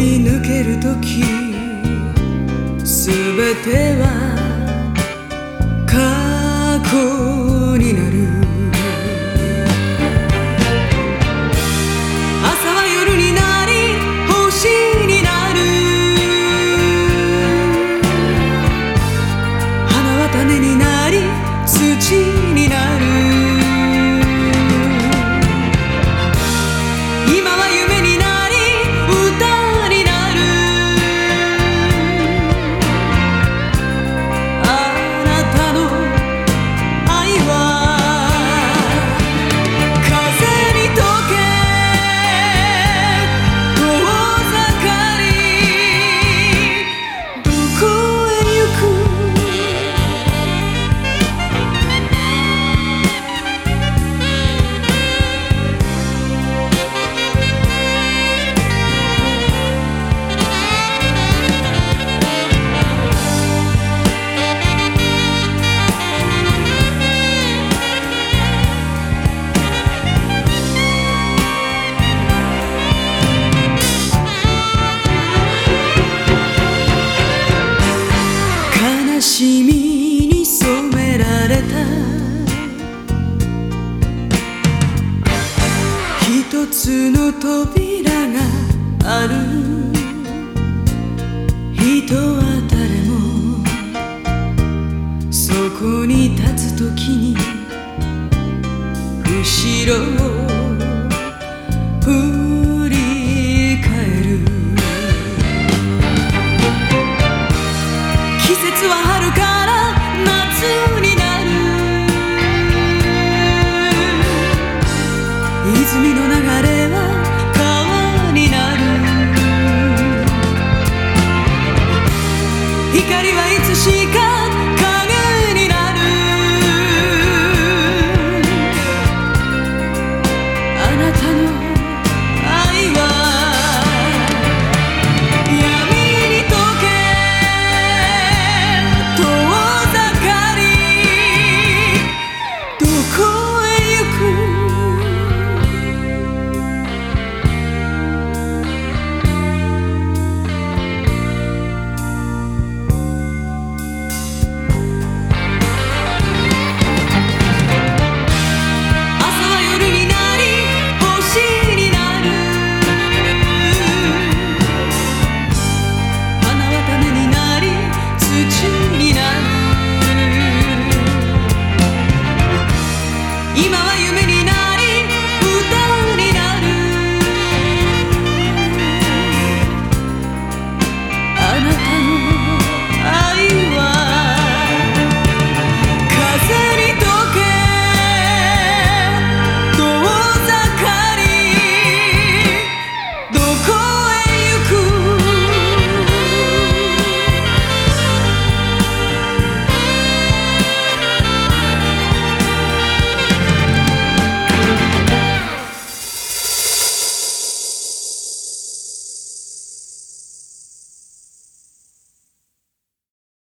り抜ける時すべては過去。人は誰もそこに立つ時に後ろを振り返る。季節は春から夏になる。泉の流れ光はいつしか